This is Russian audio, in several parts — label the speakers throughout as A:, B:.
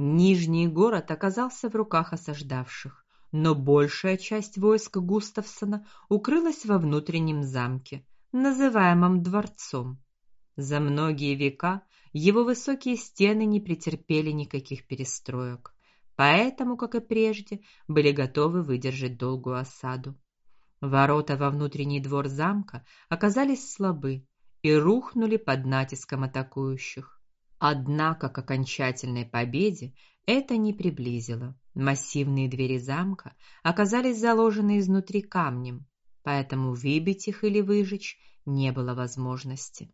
A: Нижний город оказался в руках осаждавших, но большая часть войск Густавсона укрылась во внутреннем замке, называемом дворцом. За многие века его высокие стены не претерпели никаких перестроек, поэтому, как и прежде, были готовы выдержать долгую осаду. Ворота во внутренний двор замка оказались слабы и рухнули под натиском атакующих. Однако к окончательной победе это не приблизило. Массивные двери замка оказались заложены изнутри камнем, поэтому выбить их или выжечь не было возможности.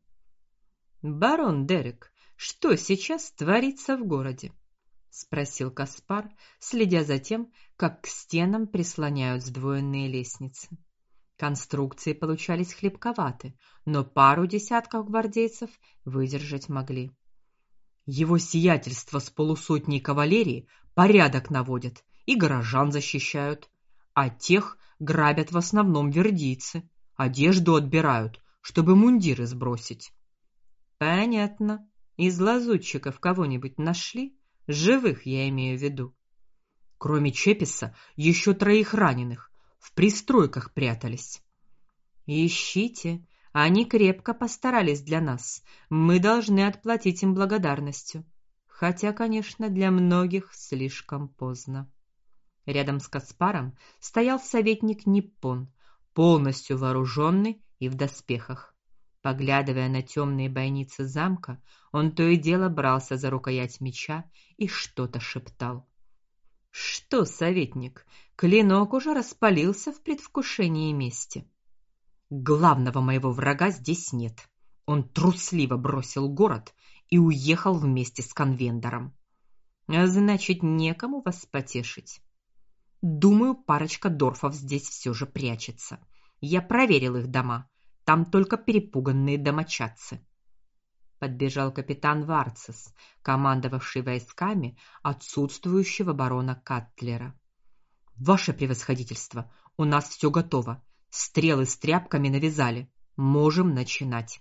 A: Барон Дерек, что сейчас творится в городе? спросил Каспар, следя за тем, как к стенам прислоняют сдвоенные лестницы. Конструкции получались хлипковаты, но пару десятков гвардейцев выдержать могли. Его сиятельство с полусотней кавалерии порядок наводят и горожан защищают, а тех грабят в основном вердийцы, одежду отбирают, чтобы мундиры сбросить. Понятно. Из лазутчиков кого-нибудь нашли? Живых, я имею в виду. Кроме Чеписа, еще троих раненых в пристройках прятались. Ищите, они крепко постарались для нас. Мы должны отплатить им благодарностью. Хотя, конечно, для многих слишком поздно. Рядом с Каспаром стоял советник Ниппон, полностью вооруженный и в доспехах. Поглядывая на темные бойницы замка, он то и дело брался за рукоять меча и что-то шептал. Что, советник, клинок уже распалился в предвкушении мести. Главного моего врага здесь нет. Он трусливо бросил город и уехал вместе с конвендором. А значит, некому вас потешить. Думаю, парочка дорфов здесь все же прячется. Я проверил их дома. Там только перепуганные домочадцы. Подбежал капитан Варцес, командовавший войсками отсутствующего барона Катлера. Ваше превосходительство, у нас все готово. Стрелы с тряпками навязали. Можем начинать.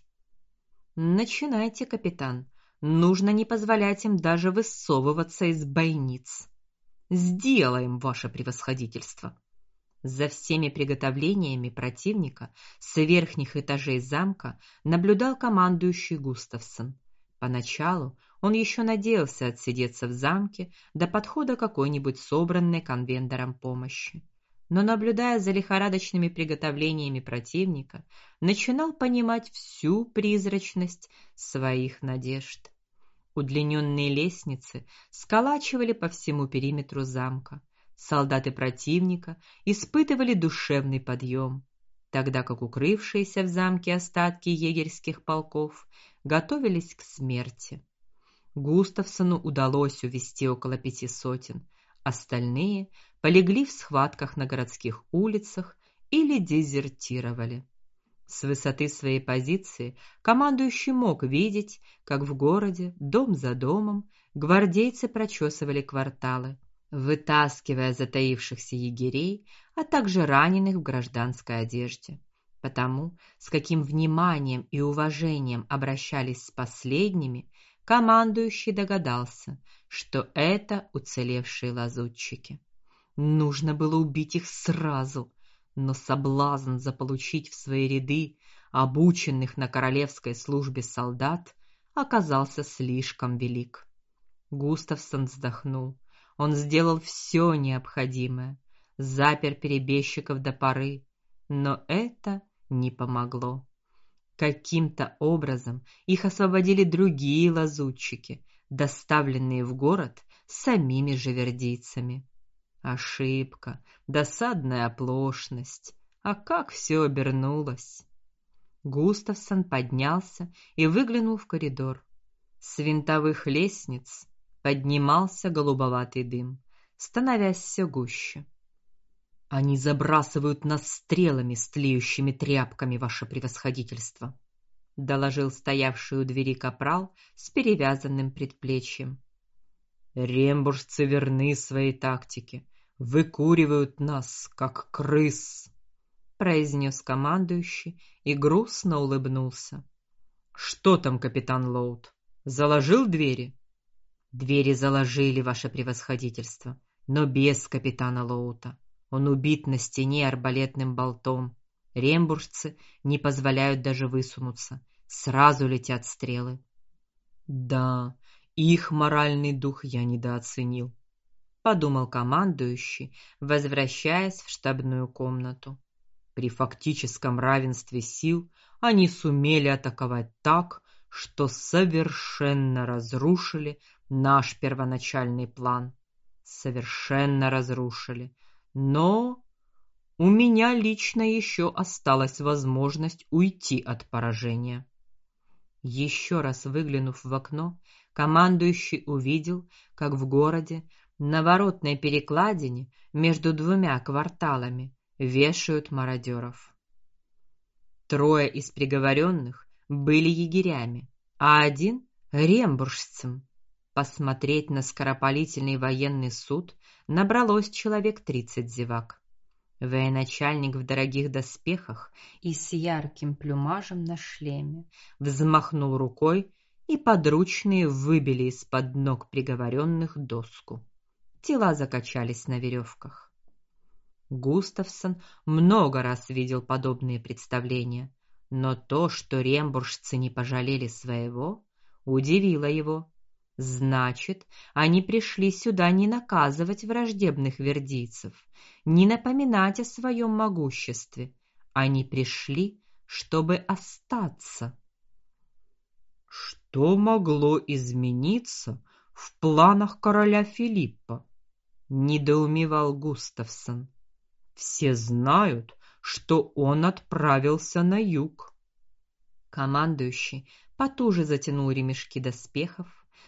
A: Начинайте, капитан. Нужно не позволять им даже высовываться из бойниц. Сделаем, ваше превосходительство. За всеми приготовлениями противника с верхних этажей замка наблюдал командующий Густавсон. Поначалу он еще надеялся отсидеться в замке до подхода какой-нибудь собранной конвендором помощи. Но наблюдая за лихорадочными приготовлениями противника, начинал понимать всю призрачность своих надежд. Удлиненные лестницы сколачивали по всему периметру замка солдаты противника испытывали душевный подъем, тогда как укрывшиеся в замке остатки егерских полков готовились к смерти. Густавсону удалось увести около пяти сотен, остальные полегли в схватках на городских улицах или дезертировали. С высоты своей позиции командующий мог видеть, как в городе, дом за домом, гвардейцы прочесывали кварталы, вытаскивая затаившихся егерей, а также раненых в гражданской одежде. Потому, с каким вниманием и уважением обращались с последними, командующий догадался, что это уцелевшие лазутчики. Нужно было убить их сразу, но соблазн заполучить в свои ряды обученных на королевской службе солдат оказался слишком велик. Густавсон вздохнул. Он сделал все необходимое, запер перебежчиков до поры, но это не помогло. Каким-то образом их освободили другие лазутчики, доставленные в город самими живердийцами. Ошибка, досадная оплошность. А как все обернулось? Густавсон поднялся и выглянул в коридор. С винтовых лестниц поднимался голубоватый дым, становясь все гуще. Они забрасывают нас стрелами с тлеющими тряпками, ваше превосходительство, доложил стоявший у двери капрал с перевязанным предплечьем. Рембуржцы верны своей тактике, выкуривают нас как крыс, произнес командующий и грустно улыбнулся. Что там, капитан Лоуд? Заложил двери? Двери заложили, ваше превосходительство, но без капитана Лоута. Он убит на стене арбалетным болтом. Рембуржцы не позволяют даже высунуться. Сразу летят стрелы. Да, их моральный дух я недооценил, подумал командующий, возвращаясь в штабную комнату. При фактическом равенстве сил они сумели атаковать так, что совершенно разрушили наш первоначальный план. Совершенно разрушили. Но у меня лично еще осталась возможность уйти от поражения. Еще раз выглянув в окно, командующий увидел, как в городе на воротной перекладине между двумя кварталами вешают мародеров. Трое из приговоренных были егерями, а один рембуржцем. Посмотреть на скоропалительный военный суд набралось человек тридцать зевак. Военачальник в дорогих доспехах и с ярким плюмажем на шлеме взмахнул рукой, и подручные выбили из-под ног приговоренных доску. Тела закачались на веревках. Густавсон много раз видел подобные представления, но то, что рембуржцы не пожалели своего, удивило его. Значит, они пришли сюда не наказывать враждебных вердийцев, не напоминать о своем могуществе. Они пришли, чтобы остаться. Что могло измениться в планах короля Филиппа? Недоумевал Густавсон. Все знают, что он отправился на юг. Командующий потуже затянул ремешки доспехов,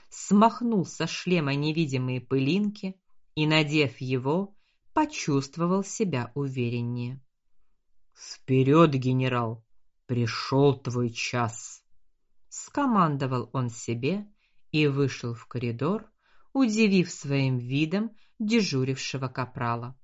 A: смахнул со шлема невидимые пылинки и, надев его, почувствовал себя увереннее. Вперед, генерал, пришел твой час, скомандовал он себе и вышел в коридор, удивив своим видом дежурившего капрала.